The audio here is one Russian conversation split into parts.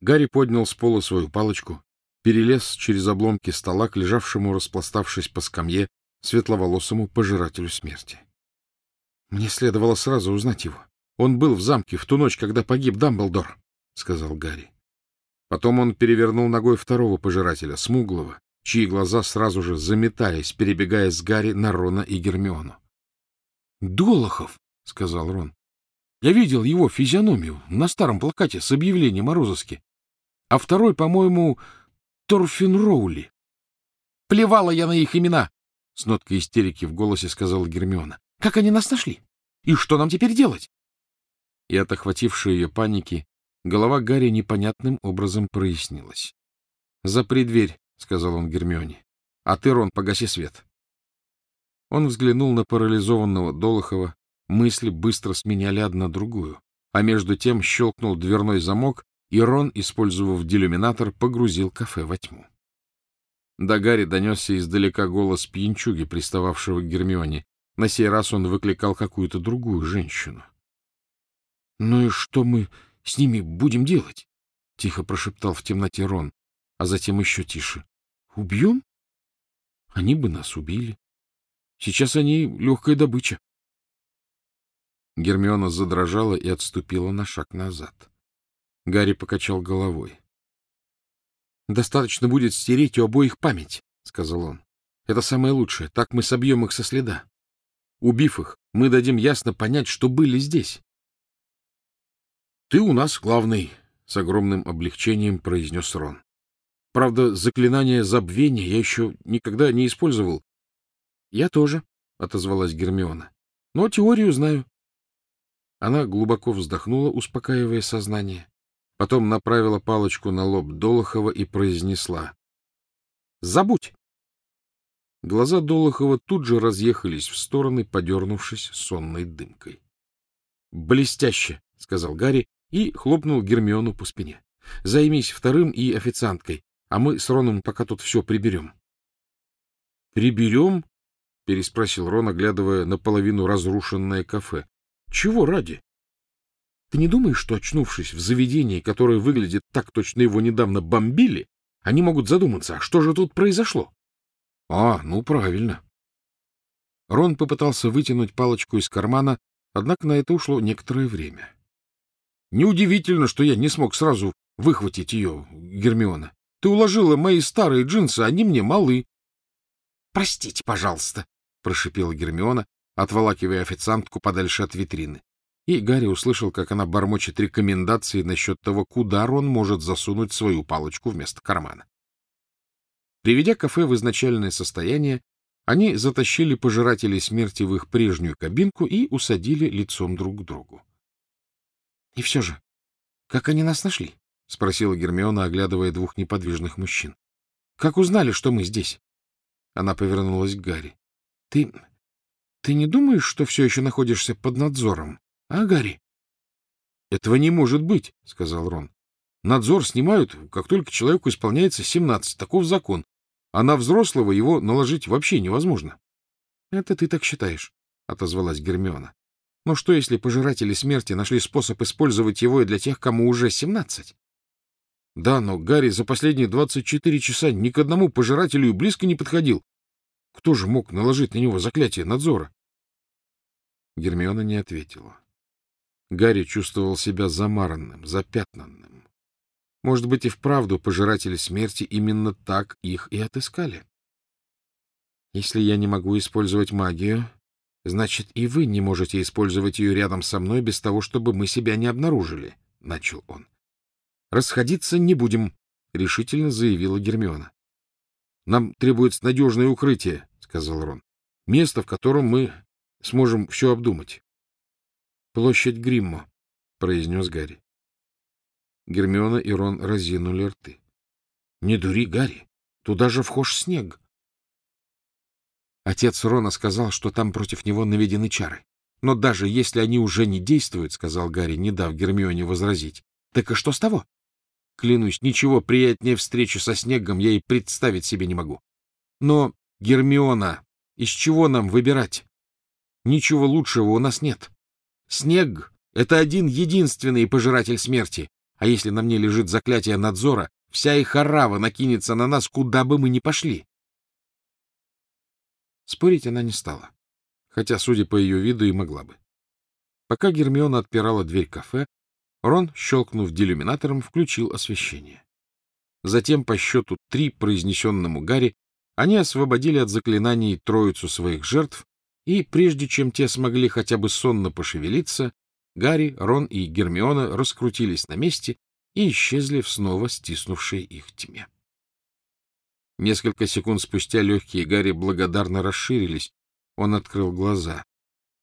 Гарри поднял с пола свою палочку, перелез через обломки стола к лежавшему, распластавшись по скамье, светловолосому пожирателю смерти. Мне следовало сразу узнать его. Он был в замке в ту ночь, когда погиб Дамблдор, — сказал Гарри. Потом он перевернул ногой второго пожирателя, смуглого, чьи глаза сразу же заметались, перебегая с Гарри на Рона и Гермиону. — Долохов, — сказал Рон. — Я видел его физиономию на старом плакате с объявлением о розыске. А второй, по-моему, Торфин Роули. — Плевала я на их имена! — с ноткой истерики в голосе сказала Гермиона. — Как они нас нашли? И что нам теперь делать? И от охватившей ее паники голова Гарри непонятным образом прояснилась. — Запри дверь, — сказал он Гермионе. — А ты, Рон, погаси свет. Он взглянул на парализованного Долохова, мысли быстро сменяли одна другую, а между тем щелкнул дверной замок, и Рон, использовав делюминатор, погрузил кафе во тьму. До Гарри донесся издалека голос пьянчуги, пристававшего к Гермионе. На сей раз он выкликал какую-то другую женщину. — Ну и что мы с ними будем делать? — тихо прошептал в темноте Рон, а затем еще тише. — Убьем? Они бы нас убили. Сейчас они легкая добыча. Гермиона задрожала и отступила на шаг назад. Гарри покачал головой. Достаточно будет стереть у обоих память, — сказал он. Это самое лучшее. Так мы собьем их со следа. Убив их, мы дадим ясно понять, что были здесь. — Ты у нас главный, — с огромным облегчением произнес Рон. — Правда, заклинание забвения я еще никогда не использовал. — Я тоже, — отозвалась Гермиона. — Но теорию знаю. Она глубоко вздохнула, успокаивая сознание. Потом направила палочку на лоб Долохова и произнесла. — Забудь! Глаза Долохова тут же разъехались в стороны, подернувшись сонной дымкой. — Блестяще! — сказал Гарри и хлопнул Гермиону по спине. — Займись вторым и официанткой, а мы с Роном пока тут все приберем. — Приберем? — переспросил Рон, оглядывая наполовину разрушенное кафе. — Чего ради? Ты не думаешь, что, очнувшись в заведении, которое выглядит так точно его недавно бомбили, они могут задуматься, а что же тут произошло? А, ну правильно. Рон попытался вытянуть палочку из кармана, однако на это ушло некоторое время. Неудивительно, что я не смог сразу выхватить ее, Гермиона. Ты уложила мои старые джинсы, они мне малы. — Простите, пожалуйста, — прошипела Гермиона, отволакивая официантку подальше от витрины и Гарри услышал, как она бормочет рекомендации насчет того, куда Рон может засунуть свою палочку вместо кармана. Приведя кафе в изначальное состояние, они затащили пожирателей смерти в их прежнюю кабинку и усадили лицом друг к другу. — И все же, как они нас нашли? — спросила Гермиона, оглядывая двух неподвижных мужчин. — Как узнали, что мы здесь? Она повернулась к Гарри. — Ты... ты не думаешь, что все еще находишься под надзором? А, Гарри? — Этого не может быть, — сказал Рон. — Надзор снимают, как только человеку исполняется семнадцать. Таков закон. А на взрослого его наложить вообще невозможно. — Это ты так считаешь, — отозвалась Гермиона. — Но что, если пожиратели смерти нашли способ использовать его и для тех, кому уже семнадцать? — Да, но Гарри за последние двадцать четыре часа ни к одному пожирателю и близко не подходил. Кто же мог наложить на него заклятие надзора? Гермиона не ответила. Гарри чувствовал себя замаранным, запятнанным. Может быть, и вправду пожиратели смерти именно так их и отыскали. Если я не могу использовать магию, значит, и вы не можете использовать ее рядом со мной без того, чтобы мы себя не обнаружили, — начал он. — Расходиться не будем, — решительно заявила Гермиона. — Нам требуется надежное укрытие, — сказал Рон. — Место, в котором мы сможем все обдумать. — Площадь Гриммо, — произнес Гарри. Гермиона и Рон разинули рты. — Не дури, Гарри, туда же вхож снег. Отец Рона сказал, что там против него наведены чары. Но даже если они уже не действуют, — сказал Гарри, не дав Гермионе возразить, — так и что с того? Клянусь, ничего приятнее встречи со снегом я и представить себе не могу. Но, Гермиона, из чего нам выбирать? Ничего лучшего у нас нет. Снег — это один единственный пожиратель смерти, А если на мне лежит заклятие надзора, вся их орава накинется на нас, куда бы мы ни пошли. Спорить она не стала, хотя, судя по ее виду, и могла бы. Пока Гермиона отпирала дверь кафе, Рон, щелкнув делюминатором, включил освещение. Затем, по счету три, произнесенному Гарри, они освободили от заклинаний троицу своих жертв, и, прежде чем те смогли хотя бы сонно пошевелиться, Гарри, Рон и Гермиона раскрутились на месте и исчезли в снова стиснувшей их тьме. Несколько секунд спустя легкие Гарри благодарно расширились. Он открыл глаза.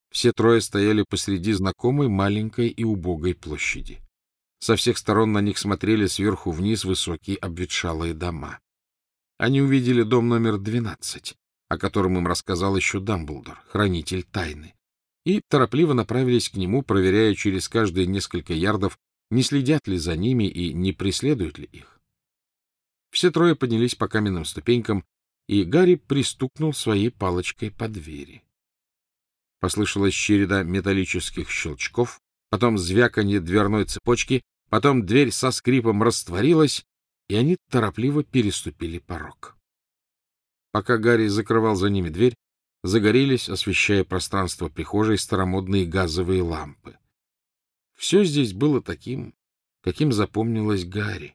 Все трое стояли посреди знакомой маленькой и убогой площади. Со всех сторон на них смотрели сверху вниз высокие обветшалые дома. Они увидели дом номер 12, о котором им рассказал еще Дамблдор, хранитель тайны, и торопливо направились к нему, проверяя через каждые несколько ярдов, не следят ли за ними и не преследуют ли их. Все трое поднялись по каменным ступенькам, и Гарри пристукнул своей палочкой по двери. Послышалась череда металлических щелчков, потом звяканье дверной цепочки, потом дверь со скрипом растворилась, и они торопливо переступили порог. Пока Гарри закрывал за ними дверь, загорелись, освещая пространство прихожей, старомодные газовые лампы. Все здесь было таким, каким запомнилось Гарри,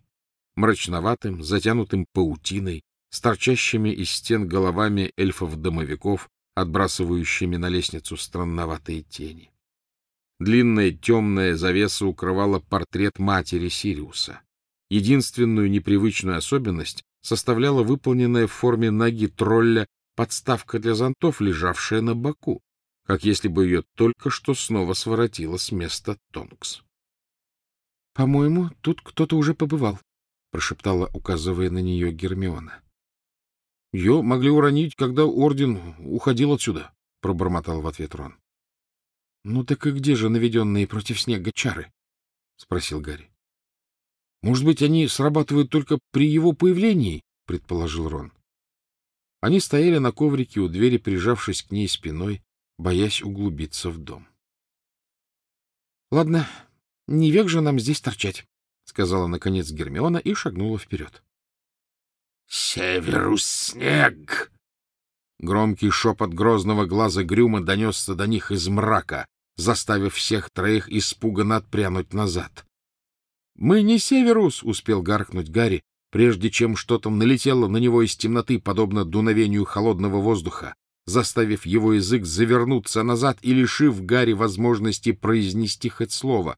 мрачноватым, затянутым паутиной, с торчащими из стен головами эльфов-домовиков, отбрасывающими на лестницу странноватые тени. Длинная темная завеса укрывала портрет матери Сириуса. Единственную непривычную особенность составляла выполненная в форме ноги тролля подставка для зонтов, лежавшая на боку, как если бы ее только что снова своротила с места Тонкс. — По-моему, тут кто-то уже побывал, — прошептала, указывая на нее Гермиона. — Ее могли уронить, когда орден уходил отсюда, — пробормотал в ответ Рон. — Ну так и где же наведенные против снега чары? — спросил Гарри. — Может быть, они срабатывают только при его появлении? — предположил Рон. Они стояли на коврике у двери, прижавшись к ней спиной, боясь углубиться в дом. — Ладно, не век же нам здесь торчать, — сказала, наконец, Гермиона и шагнула вперед. — Северус снег! Громкий шепот грозного глаза Грюма донесся до них из мрака, заставив всех троих испуганно отпрянуть назад. — Мы не Северус! — успел гаркнуть Гарри, прежде чем что-то налетело на него из темноты, подобно дуновению холодного воздуха, заставив его язык завернуться назад и лишив Гарри возможности произнести хоть слово.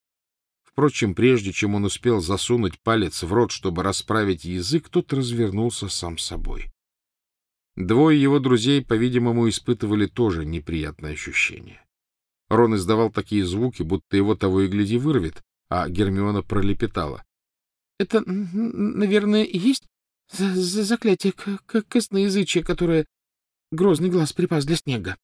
Впрочем, прежде чем он успел засунуть палец в рот, чтобы расправить язык, тот развернулся сам собой. Двое его друзей, по-видимому, испытывали тоже неприятное ощущение. Рон издавал такие звуки, будто его того и гляди вырвет, а Гермиона пролепетала. — Это, наверное, и есть заклятие косноязычия, которое грозный глаз припас для снега.